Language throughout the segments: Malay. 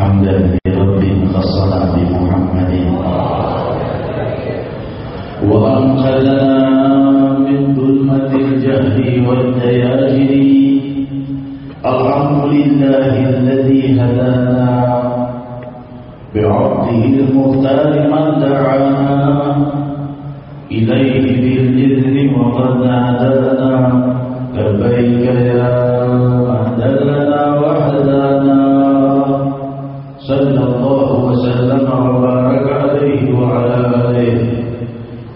حمدا لرب خصنا بمحمد. وأنقذنا من ظلمة الجهل والدياجر الحمد لله الذي هدانا. بعبده المختار من دعانا. إليه بالإذن وقد نادانا. لبيك يا من وسلم وبارك عليه وعلى آله.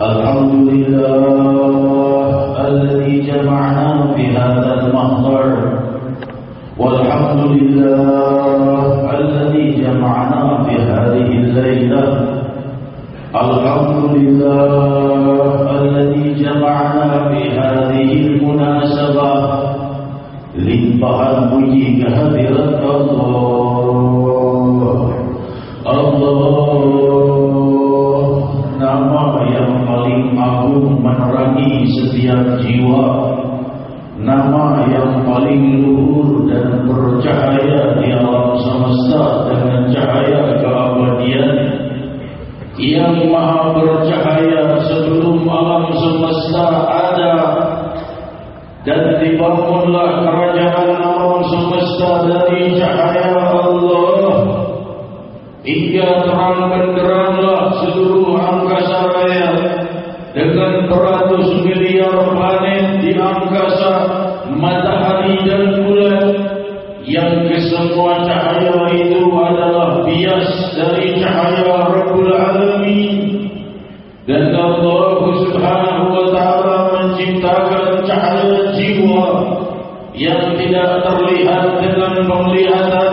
الحمد لله الذي جمعنا في هذا المحضر. والحمد لله الذي جمعنا في هذه الليلة. الحمد لله الذي جمعنا في هذه المناسبة. limpahan puji kehadirat Allah setiap jiwa nama yang paling luhur dan bercahaya di alam semesta dengan cahaya keabadian. Yang maha bercahaya sebelum alam semesta ada dan dibangunlah kerajaan alam semesta dari cahaya Allah. Hingga terang benderanglah Allah Subhanahu wa taala menciptakan cahaya jiwa yang tidak terlihat dengan penglihatan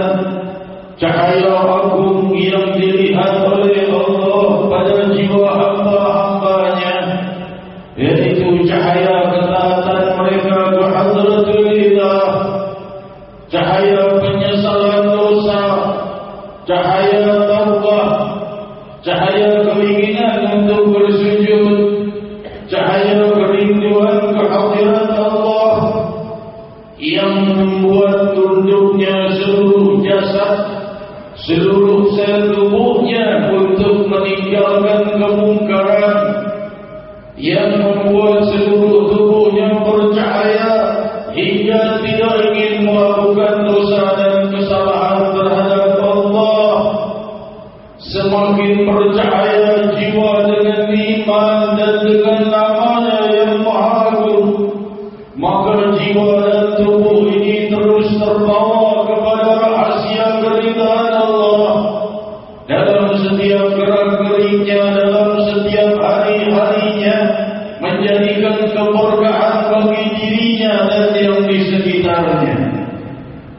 membuat seluruh tubuhnya bercahaya hingga tidak ingin melakukan dosa dan kesalahan terhadap Allah. Semakin bercahaya jiwa dengan iman dan dengan namanya yang maha agung maka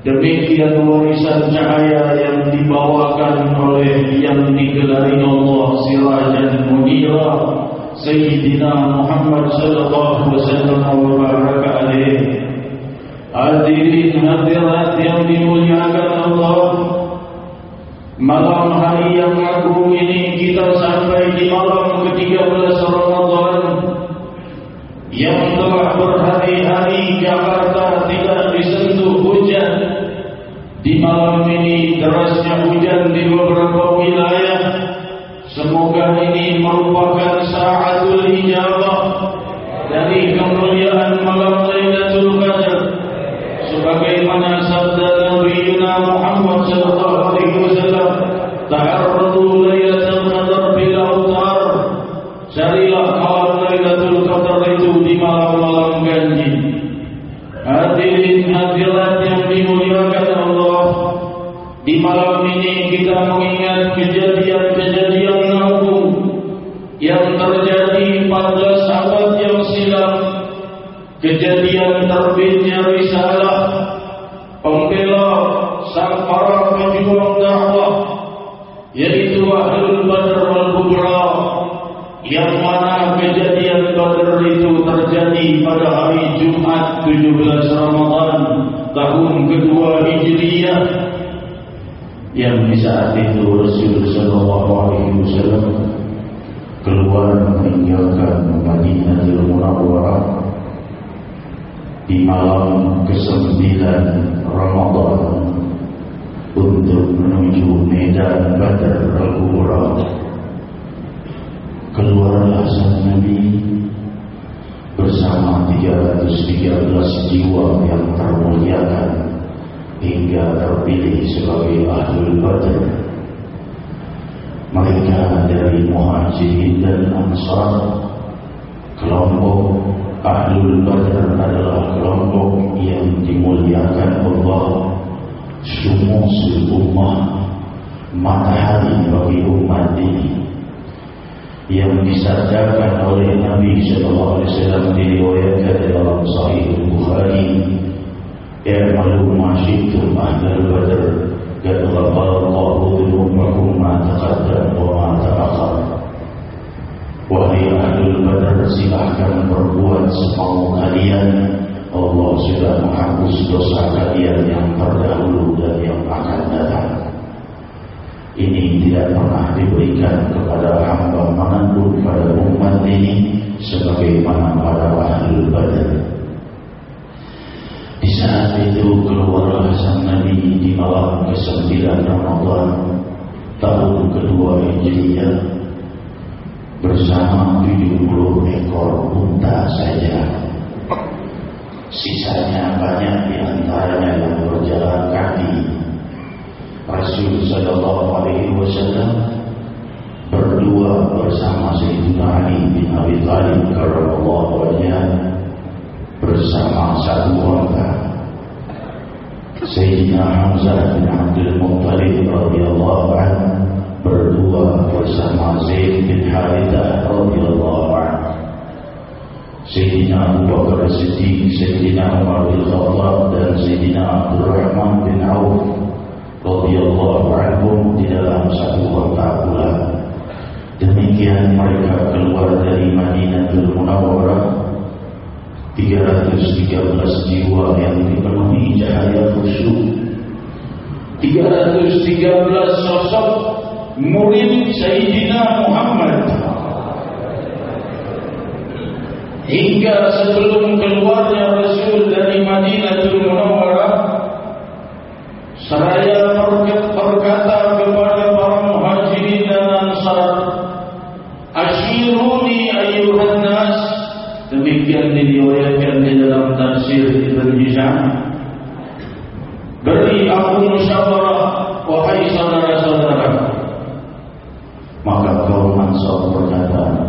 demikian warisan cahaya yang dibawakan oleh yang digelari Allah sirajan munira Sayyidina Muhammad sallallahu alaihi wasallam hadirin hadirat yang dimuliakan Allah malam hari yang agung ini kita sampai di malam ke-13 Ramadan yang telah berhari-hari Jakarta merupakan saatul ijabah. Dari kemuliaan malam Lailatul Qadar. Sebagaimana sabda Nabi Muhammad sallallahu alaihi wasallam ta'arradu Lailatul Qadar bil awtar carilah Kejadian terbitnya risalah Pembela sang para pejuang dakwah Yaitu Ahlul Badr wal-Kubra Yang mana kejadian Badr itu terjadi pada hari Jumat 17 Ramadan tahun kedua Hijriah yang di saat itu Rasul Sallallahu Alaihi Wasallam keluar meninggalkan Madinatul Munawwarah di malam ke-9 Ramadan untuk menuju medan Badr Al-Kubra. Keluarlah sang Nabi bersama 313 jiwa yang termuliakan hingga terpilih sebagai Ahlul Badr. Mereka dari Muhajirin dan Ansar, kelompok Ahlul Badr adalah kelompok yang dimuliakan Allah. Semua ummah matahari bagi umat ini yang disadarkan oleh Nabi wasallam diriwayatkan dalam sahih Bukhari. Ya malu masyitum ahlul badr qad ghafara Allahu dhunubakum ma taqaddam wa ma ta'akhkhar wahai ahlul badr silahkan berbuat semau kalian Allah sudah menghapus dosa kalian yang terdahulu dan yang akan datang. Ini tidak pernah diberikan kepada hamba manapun pada umat ini sebagaimana pada ahli badan. Di saat itu keluarlah sang Nabi di malam ke-9 Ramadan tahun kedua Hijriah bersama 70 ekor unta saja sisanya banyak di antaranya yang berjalan kaki. Rasul sallallahu alaihi wasallam berdua bersama Sayyidina Ali bin Abi Thalib karramallahu wajhahu bersama satu wanita. Sayyidina Hamzah bin Abdul Muttalib radhiyallahu anhu berdua bersama Zaid bin Harithah radhiyallahu. Sayyidina Abu Bakar Siddiq, Sayyidina Umar bin Khattab dan Sayyidina Abdul Rahman bin Auf radhiyallahu anhum di dalam satu kota pula. Demikian mereka keluar dari Madinatul Munawwarah 313 jiwa yang dipenuhi cahaya khusyuk 313 sosok murid Sayyidina Muhammad. Hingga sebelum keluarnya Rasul dari Madinatul Munawwarah seraya berkata kepada para muhajirin dan ansar Ashiruni ayuhan nas. Demikian diriwayatkan di dalam tafsir Ibn Hisham. Beri aku musyawarah wahai saudara-saudara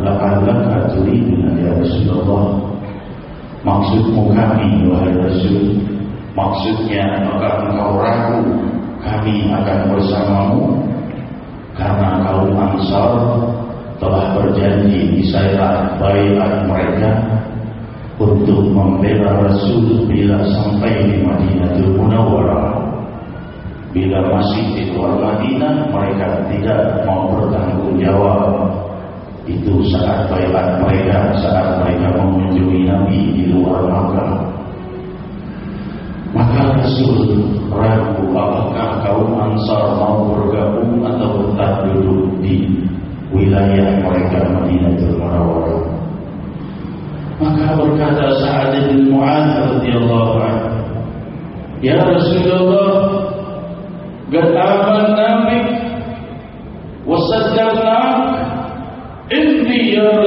berkata la'allaka turiduna ya Rasulullah maksudmu kami wahai Rasul. Maksudnya maka engkau ragu kami akan bersamamu? Karena kaum ansar telah berjanji di sayat bayat mereka untuk membela Rasul bila sampai di Madinatul Munawwarah. Bila masih di luar Madinah mereka tidak mau bertanggung jawab itu saat bayat mereka saat mereka mengunjungi Nabi di luar Makkah. Maka Rasul ragu apakah kaum Ansar mau bergabung atau tetap duduk di wilayah mereka Madinatul Munawwarah. Maka berkata Sa'ad bin Mu'adz radhiyallahu anhu Ya Rasulullah قد here